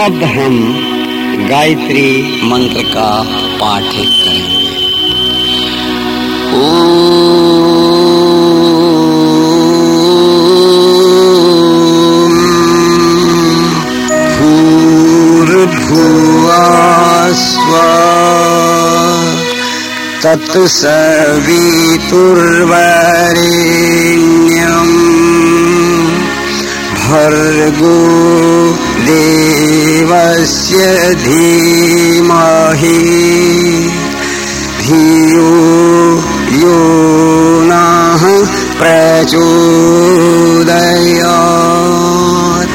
अब हम गायत्री मंत्र का पाठ करेंगे। भूर्भुवा स्व भर्गो देवस्य धीमहि। धियो यो नः प्रचोदयात्।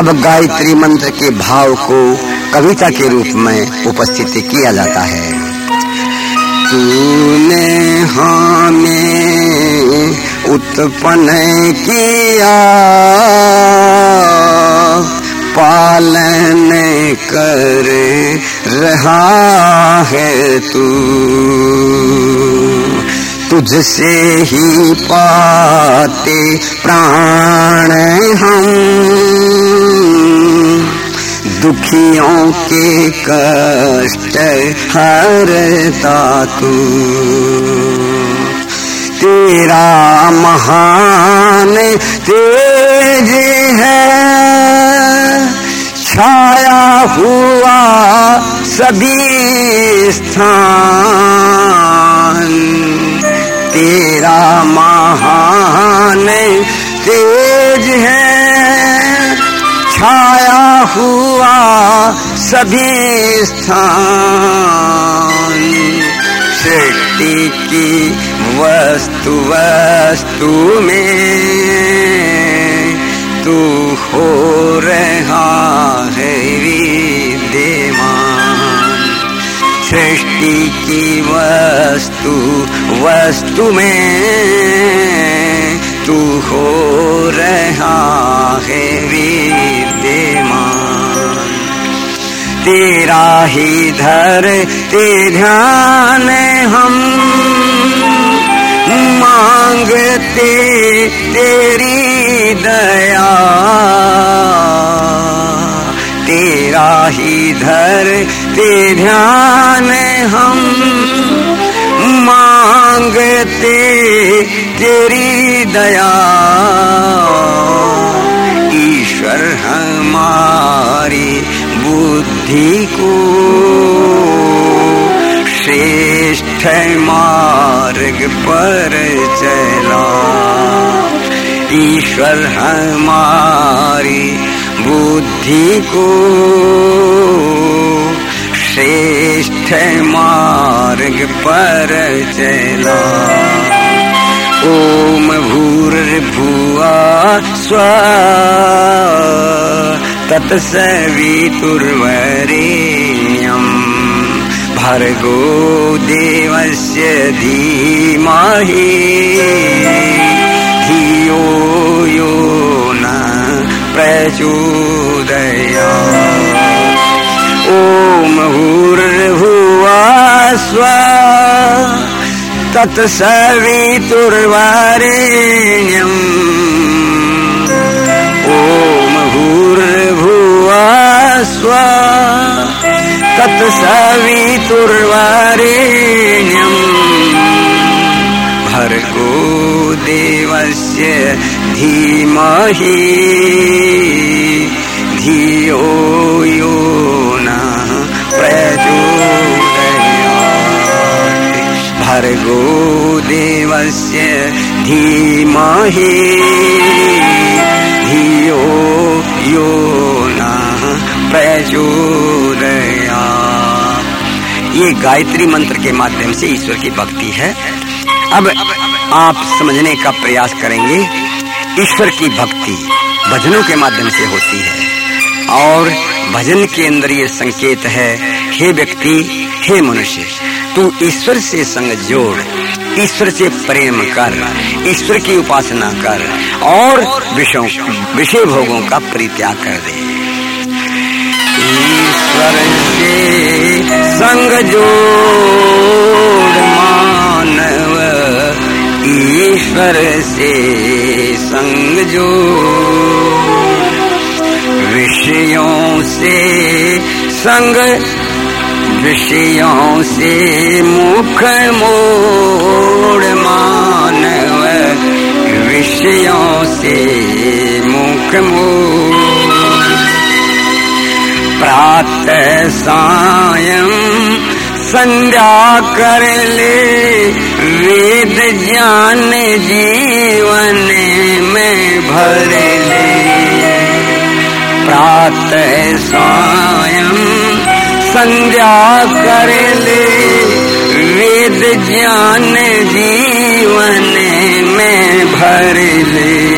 अब गायत्री मंत्र के भाव को कविता के रूप में उपस्थित किया जाता है। तूने हमें उत्पन्न किया। पालन कर रहा है तू। तुझसे ही पाते प्राण हम। दुखियों के कष्ट हरता तू। तेरा महान तेज है। छाया हुआ सभी स्थान। तेरा महान तेज है। छाया हुआ सभी स्थान। सृष्टि की वस्तु वस्तु में तू हो रहा है विद्यमान। सृष्टि की वस्तु वस्तु में तू हो रहा है विद्यमान। तेरा ही धर, ते ध्यान हम। मांगते तेरी दया। तेरा ही धर ते ध्यान हम। मांगते तेरी दया। मार्ग पर चला ईश्वर हमारी बुद्धि को श्रेष्ठ मार्ग पर चला ओम भूर्भुवा स्व। तत्सवितुर्वरेण्यम् भर्गो देवस्य धीमहि। धियो यो न प्रचोदया। ॐ भूर्भुवा स्व तत्सवितुर्वरेण्यम्। तत्सवितुर्वरेण्यम् भर्गो देवस्य धीमहि धियो यो नः प्रचोदयात्। भर्गो देवस्य धीमहि धियो यो नः प्रचोदयात् ये गायत्री मंत्र के माध्यम से ईश्वर की भक्ति है। अब आप समझने का प्रयास करेंगे, ईश्वर की भक्ति भजनों के माध्यम से होती है। और भजन के अंदर ये संकेत है, हे व्यक्ति, हे मनुष्य, तू ईश्वर से संग जोड़, ईश्वर से प्रेम कर, ईश्वर की उपासना कर और विषयों, विषय भोगों का परित्याग कर दे। ईश्वर से संग जोड़ मानव ईश्वर से संग जोड़। विषयों से संग, विषयों से मुख मोड़ मानव, विषयों से मुख मोड़। प्रातः सायं संध्या कर ले, वेद ज्ञान जीवन में भर ले। प्रातः सायं संध्या कर ले, वेद ज्ञान जीवन में भर ले।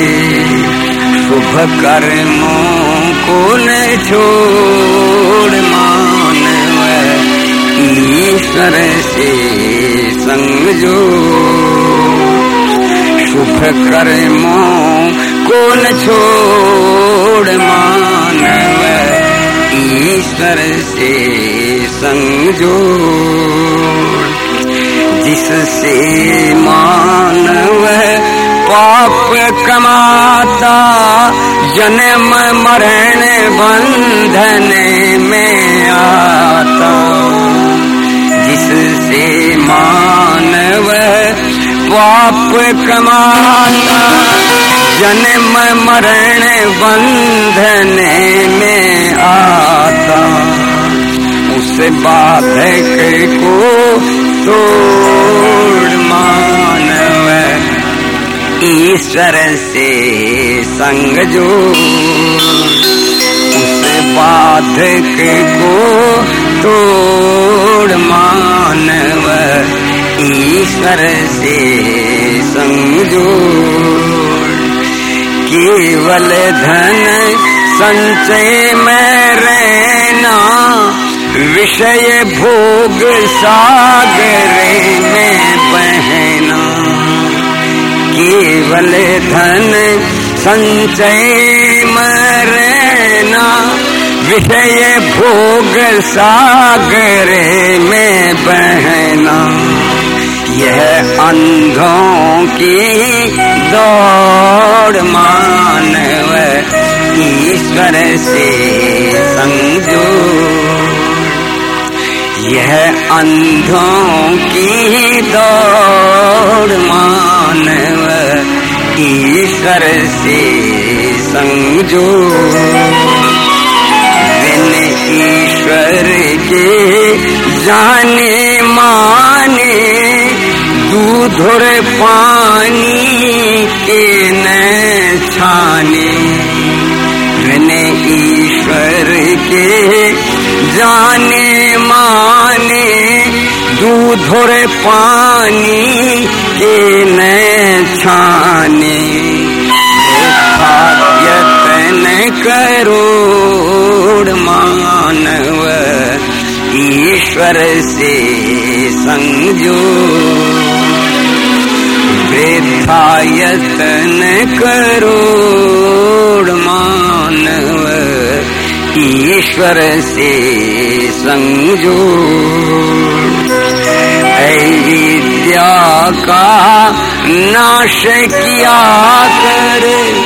शुभ कर्मों को न छोड़ मानव ईश्वर से संग जो। शुभ कर्मों को न छोड़ मानव ईश्वर से संजो जिससे मानव पाप कमाता जन्म मरण बंधन में आता। जिससे मानव पाप कमाता जन्म मरण बंधन में आता। उस बाधक को तोड़ मानव ईश्वर से संग जो उस बाधक को तोड़ मानव ईश्वर से संजो केवल धन संचय में रहना, विषय भोग सागर में बहना। केवल धन संचय मरना विषय भोग सागर में बहना। यह अंधों की दौड़ मानव ईश्वर से संजो यह अंधों की दौड़ मानव ईश्वर से संजो बिन ईश्वर के जाने माने दूधुर पानी के न छाने। बिन ईश्वर के जाने दूधुर पानी के न छाने। यतन करोड़ मानव, ईश्वर से संजो। वृथा यतन करोड़ मानव, ईश्वर से संजो। विद्या का नाश किया कर।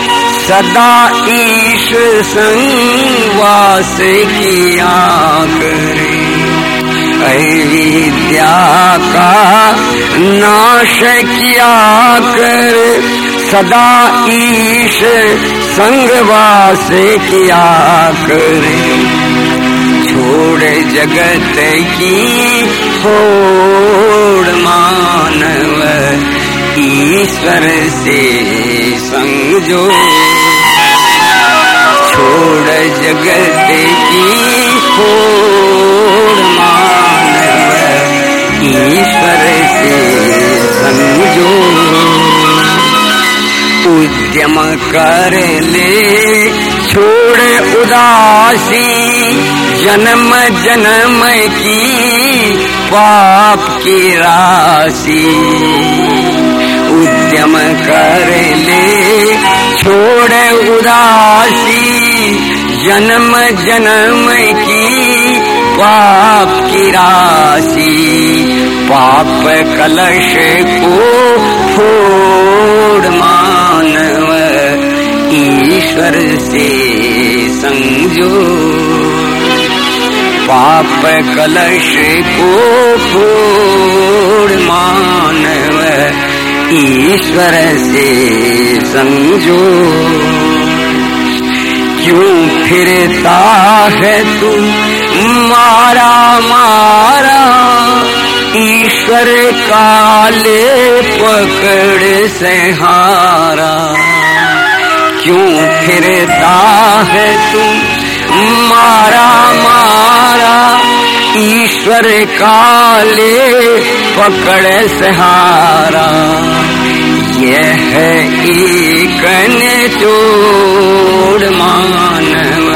सदा ईश संवास किया करे। विद्या का नाश किया कर। सदा ईश संगवास किया करे। छोड़ जगत की छोड़ मानव ईश्वर से संजो छोड़ जगत की छोड़ मानव ईश्वर से संजो उद्यम कर ले। छोड़ उदासी, जन्म जन्म की पाप की राशि। उद्यम कर ले, छोड़ उदासी, जन्म जन्म की पाप की राशि। पाप कलश को छोड़ मानव ईश्वर से संग पाप कलश को फोड़ मानव ईश्वर से समझो। क्यों फिरता है तू? मारा मारा। ईश्वर काले पकड़ से हारा क्यों फिरता है तू मारा मारा। ईश्वर काले पकड़ सहारा। यह एक चोड़ मानव।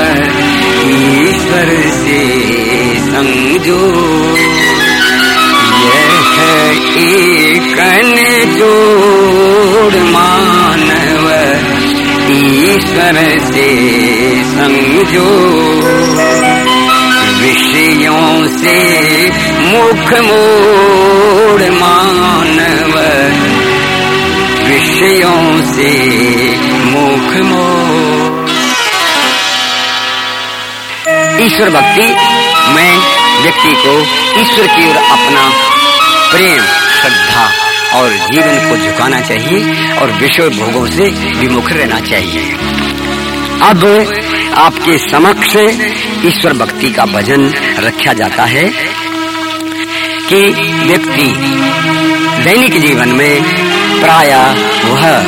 ईश्वर से समझो। से समझो। विषयों से मुख मोड़ मानव। विषयों से मुख मोड़। ईश्वर भक्ति, में व्यक्ति को ईश्वर की ओर अपना प्रेम, श्रद्धा और जीवन को झुकाना चाहिए और विषय भोगों से विमुख रहना चाहिए। अब आपके समक्ष ईश्वर भक्ति का भजन रखा जाता है कि व्यक्ति दैनिक जीवन में प्राय वह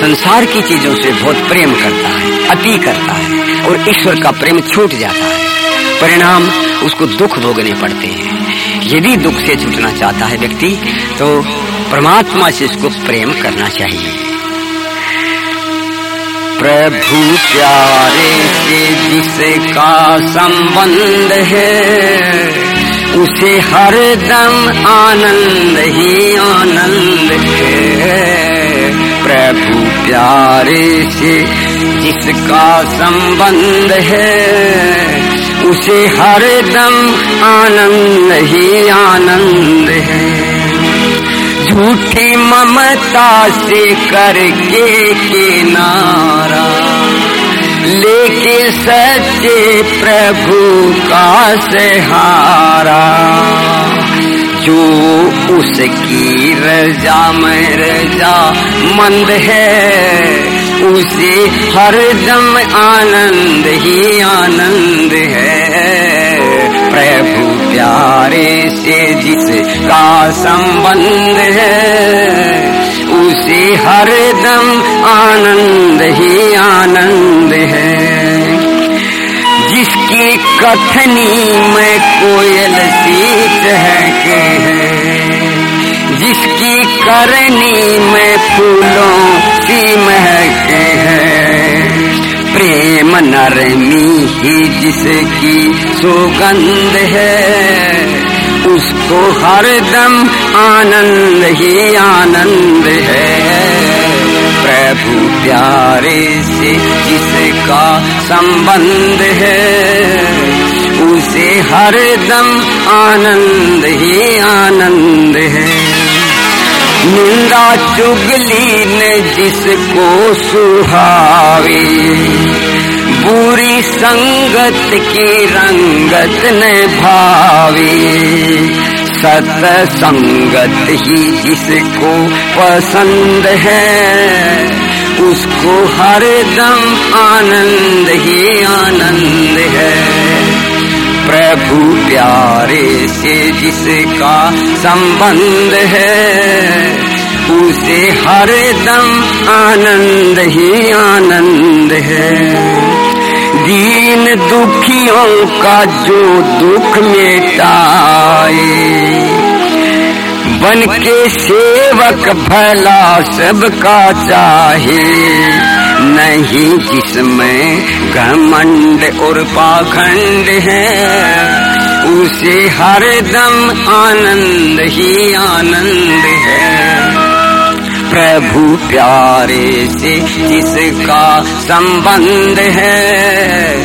संसार की चीज़ों से बहुत प्रेम करता है, अति करता है और ईश्वर का प्रेम छूट जाता है। परिणाम उसको दुख भोगने पड़ते हैं। यदि दुख से छूटना चाहता है व्यक्ति तो परमात्मा से इसको प्रेम करना चाहिए। प्रभु प्यारे से जिसका संबंध है, उसे हर दम आनंद ही आनंद है। प्रभु प्यारे से जिसका संबंध है, उसे हर दम आनंद ही आनंद है। झूठी ममता से करके किनारा, लेके सच्चे प्रभु का सहारा, जो उसकी रजा में रजा मंद है, उसे हर दम आनंद ही आनंद है। प्रभु प्यारे से जिसका संबंध है, उसे हर दम आनंद ही आनंद है। जिसकी कथनी में कोयल सी चहके है, जिसकी करनी में फूलों सी महके है। प्रेम नरमी ही जिसकी सुगंध है, उसको हर दम आनंद ही आनंद है। प्रभु प्यारे से जिसका संबंध है, उसे हर दम आनंद ही आनंद है। निंदा चुगली ने जिसको सुहावे। बुरी संगत की रंगत ने भावे। सत संगत ही जिसको पसंद है, उसको हर दम आनंद ही आनंद है। प्रभु प्यारे से जिसका संबंध है, उसे हर दम आनंद ही आनंद है। दीन दुखियों का जो दुख मिटाए बन के सेवक भला सबका चाहे। नहीं जिसमें घमंड और पाखंड है, उसे हर दम आनंद ही आनंद है। प्रभु प्यारे से जिसका संबंध है,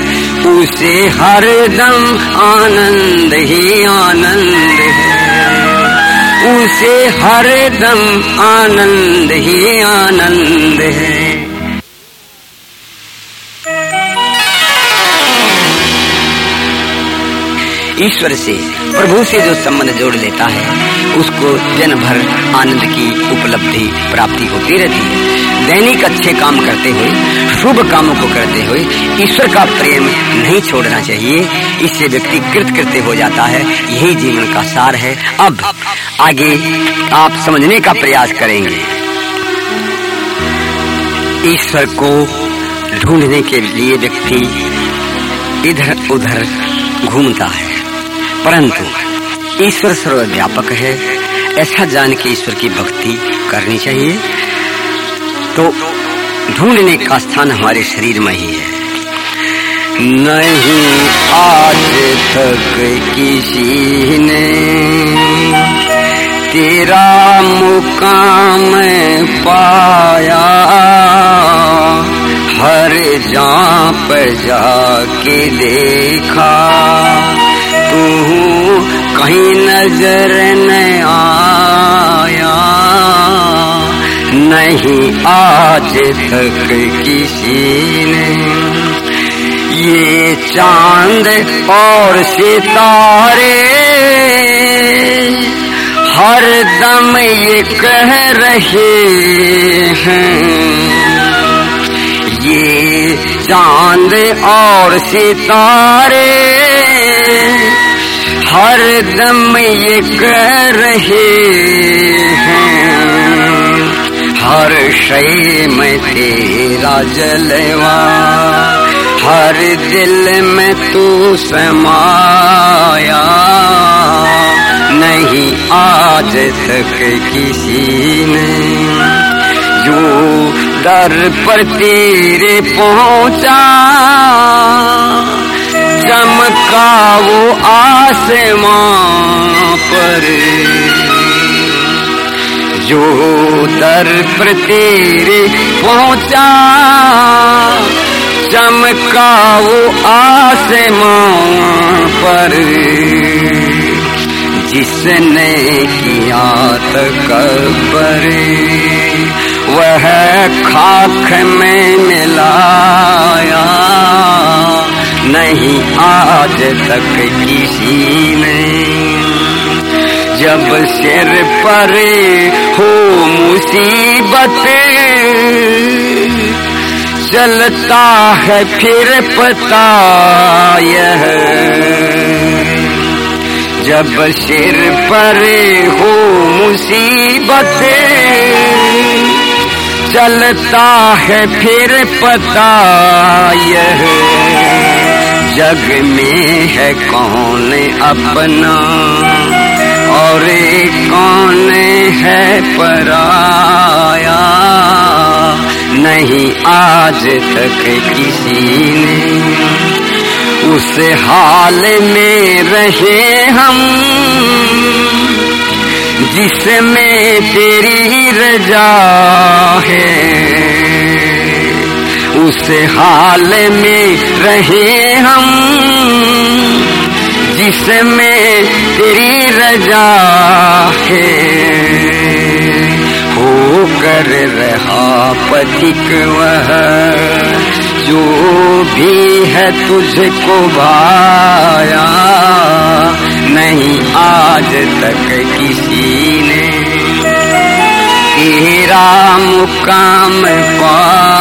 उसे हर दम आनंद ही आनंद है। उसे हर दम आनंद ही आनंद है। ईश्वर से, प्रभु से जो संबंध जोड़ लेता है, उसको जन भर आनंद की उपलब्धि प्राप्ति होती रहती है। दैनिक अच्छे काम करते हुए, शुभ कामों को करते हुए, ईश्वर का प्रेम नहीं छोड़ना चाहिए। इससे व्यक्ति कृत कृत्य हो जाता है। यही जीवन का सार है। अब आगे आप समझने का प्रयास करेंगे। ईश्वर को ढूँढने के लिए व्यक्ति इधर उधर घूमता है। परंतु ईश्वर सर्वव्यापक है, ऐसा जान के ईश्वर की भक्ति करनी चाहिए। तो ढूँढने का स्थान हमारे शरीर में ही है। नहीं आज तक किसी ने तेरा मुकाम पाया। हर जा पर जाके देखा। तू कहीं नज़र न आया। नहीं आज तक किसी ने ये चाँद और सितारे हर दम ये कह रहे हैं। ये चाँद और सितारे हर दम ये कह रहे हैं। हर शय में तेरा जलवा, हर दिल में तू समाया। नहीं आज तक किसी ने जो दर पर तेरे पहुँचा। चमका वो आसमां पर। जो दर पर तेरे पहुँचा चमका वो आसमां पर। जिसने किया तकबर, वह खाक में मिलाया। नहीं आज तक किसी ने जब सिर पर हो मुसीबत चलता है फिर पता यह जब सिर पर हो मुसीबत चलता है फिर पता यह जग में है कौन अपना? और कौन है पराया? नहीं आज तक किसी ने उस हाल में रहे हम, जिसमें तेरी रजा है। उस हाल में रहे हम जिसमें तेरी रजा है। हो कर रहा पथिक वह, जो भी है तुझको भाया। नहीं आज तक किसी ने तेरा मुकाम पाया।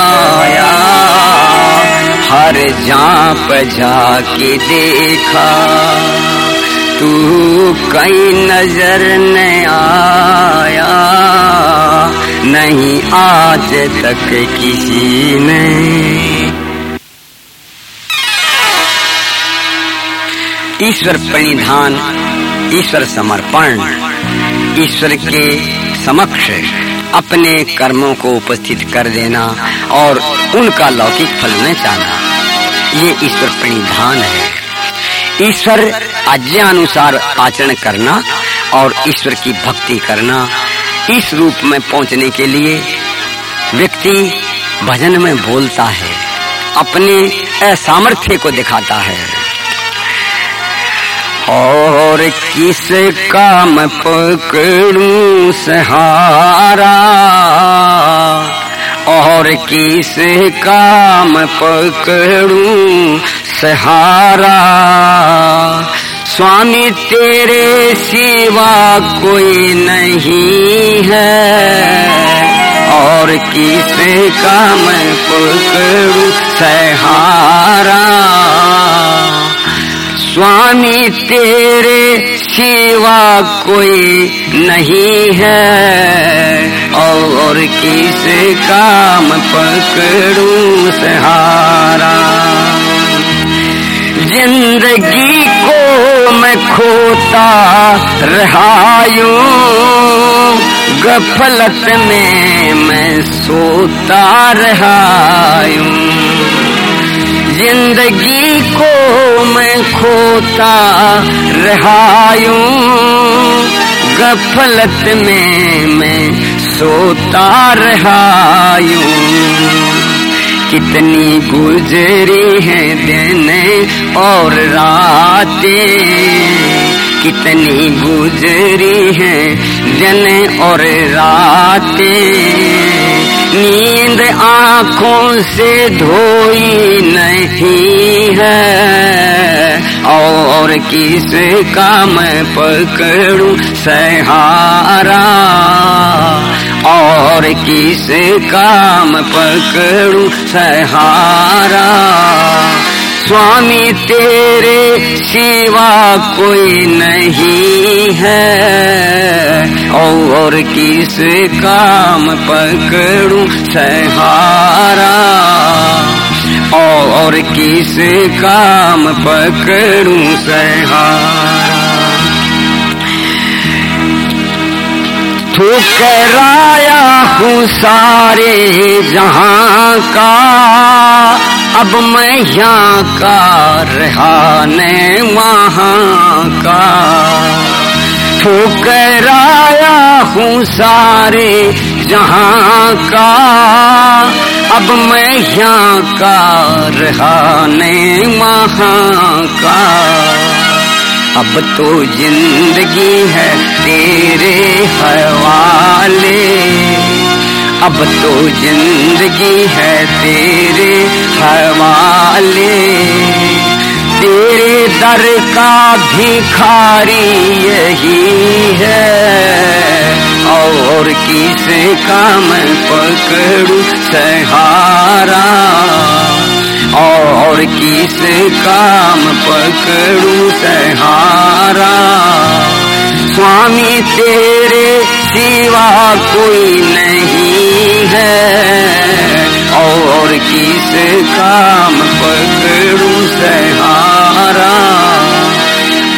हर जाप जाके देखा। तू कई नज़र न आया। नहीं आज तक किसी ने। ईश्वर परिधान, ईश्वर समर्पण, ईश्वर के समक्ष अपने कर्मों को उपस्थित कर देना और उनका लौकिक फल न चाहना। ये ईश्वर परिधान है। ईश्वर आज्ञा अनुसार आचरण करना और ईश्वर की भक्ति करना इस रूप में पहुँचने के लिए व्यक्ति भजन में बोलता है, अपने असामर्थ्य को दिखाता है। और किस काम पकड़ू सहारा? और किस काम पकड़ू सहारा? स्वामी, तेरे सिवा कोई नहीं है। और किसे काम पकड़ू सहारा? स्वामी, तेरे सिवा कोई नहीं है। और किस काम पकड़ू सहारा? ज़िंदगी को मैं खोता रहायू गफलत में मैं सोता रहायू ज़िंदगी को मैं खोता रहायू गफलत में मैं सोता रहायू कितनी गुजरी है दिन और रातें। कितनी गुजरी है दिन और रातें। नींद आँखों से धोई नहीं है। और किस का मैं पकड़ू सहारा? और किस काम पकड़ू सहारा? स्वामी तेरे सिवा कोई नहीं है। और किस काम पकड़ू सहारा? और किस काम पकड़ू सहारा? ठुकराया हूँ सारे जहाँ का, अब मैं यहाँ का रहा ने वहाँ का। ठुकराया हूँ सारे जहाँ का। अब मैं यहाँ का रहा ने वहाँ का। अब तो ज़िंदगी है तेरे हवाले। अब तो ज़िंदगी है तेरे हवाले। दर का भिखारी यही है। और किसे काम पकड़ू सहारा? और किस काम पकड़ू सहारा? स्वामी तेरे सिवा कोई नहीं है। और किस काम पकड़ू सहारा?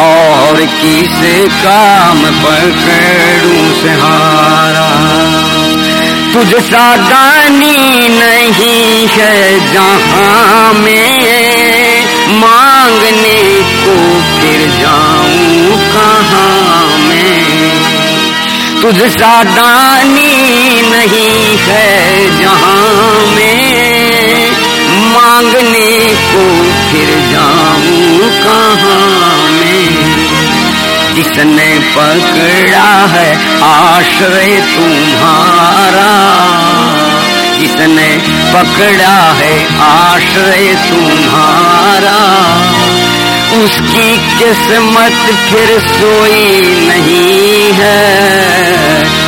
और किस काम पकड़ू सहारा? तुझ सा दानी नहीं है जहाँ में मांगने को फिर जाऊँ कहाँ में? तुझ सा दानी नहीं है जहाँ में मांगने जिसने पकड़ा है आश्रय तुम्हारा। जिसने पकड़ा है आश्रय तुम्हारा। उसकी किस्मत फिर सोई नहीं है।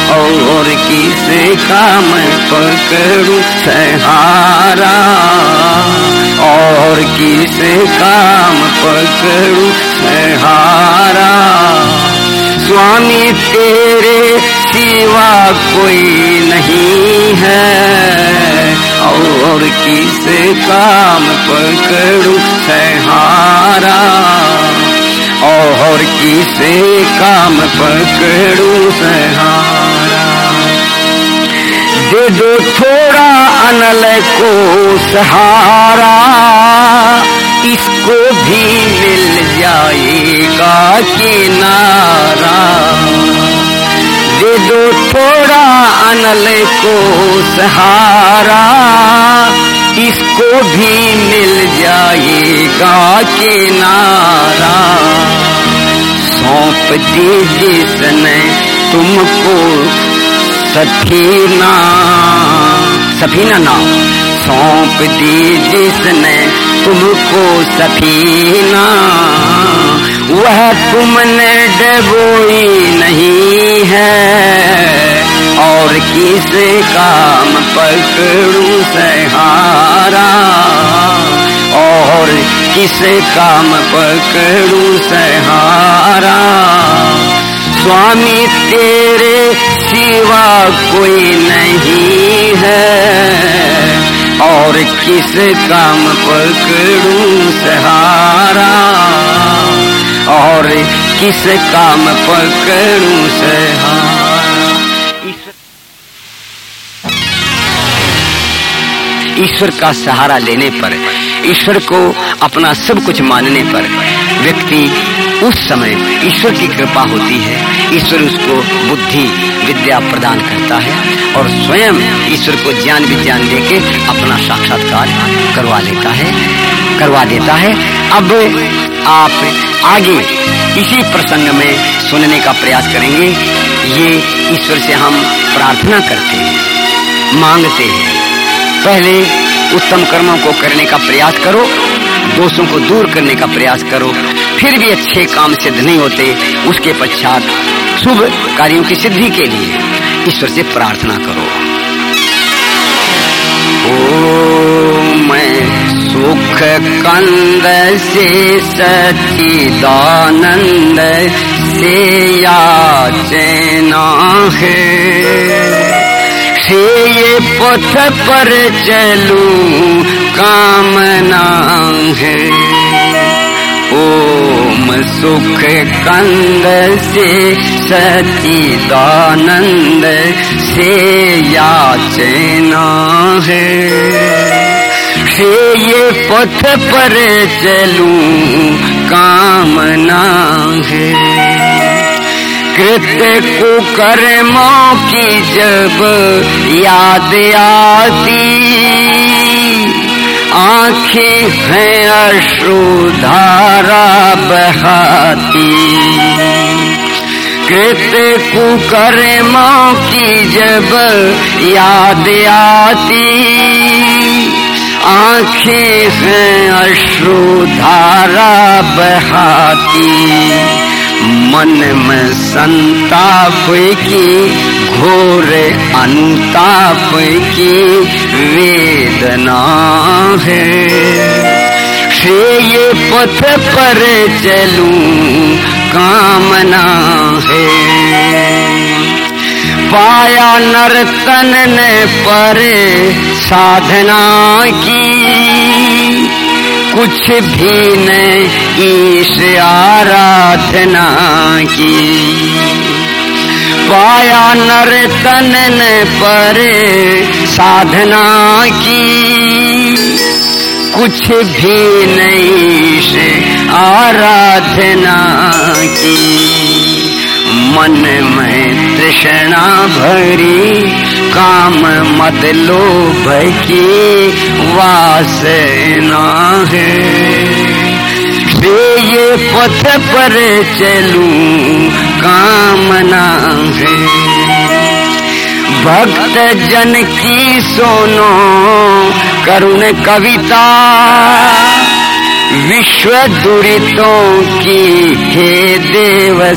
और किसे काम पकड़ू सहारा? और किसे काम पकड़ू सहारा? स्वामी तेरे सिवा कोई नहीं है। और किसे काम पकड़ू सहारा? और किसे काम पकड़ू सहारा? दे दो थोड़ा अनल को सहारा, इसको भी मिल जाएगा किनारा। दे दो थोड़ा अनल को सहारा। इसको भी मिल जाएगा किनारा। सौंप दी जिसने तुमको सफीना सफीना नाम। सौंप दी जिसने तुमको सफीना, वह तुमने डबोई नहीं है। और किस काम पकड़ू सहारा? और किस काम पकड़ू सहारा? स्वामी, तेरे सिवा कोई नहीं है। और किस काम पर पकड़ू सहारा? और किस काम पकड़ू सहारा? ईश्वर का सहारा लेने पर, ईश्वर को अपना सब कुछ मानने पर व्यक्ति उस समय ईश्वर की कृपा होती है। ईश्वर उसको बुद्धि, विद्या प्रदान करता है और स्वयं ईश्वर को ज्ञान विज्ञान देके अपना साक्षात्कार करवा लेता है, करवा देता है। अब आप आगे इसी प्रसंग में सुनने का प्रयास करेंगे। ये ईश्वर से हम प्रार्थना करते हैं, मांगते हैं। पहले उत्तम कर्मों को करने का प्रयास करो, दोषों को दूर करने का प्रयास करो। फिर भी अच्छे काम सिद्ध नहीं होते, उसके पश्चात शुभ कार्यों की सिद्धि के लिए ईश्वर से प्रार्थना करो। ओ, मैं सुख कंद से सचिदानंद से याचना है। से ये पथ पर चलू, कामना है। ओम सुख कंद से सचिदानंद से याचना है। से ये पथ पर चलू कामना है। कृत्य कुकर्मों की जब याद आती आँखें हैं अश्रुधारा बहाती। कृत्य कुकर्मों की जब याद आती। आँखें हैं अश्रुधारा बहाती। मन में संताप की, घोर अनुताप की वेदना है। से ये पथ पर चलू, कामना है। पाया नर्तन ने पर साधना की। कुछ भी ने ईश आराधना की। पाया नर्तन ने पर साधना की। कुछ भी नहीं आराधना की। मन में तृष्णा भरी, काम मत लोभ की वासना है। से ये पथ पर चलू, कामना है। भक्त जन की सोनो, करुण कविता, विश्व दुरितों की हे देव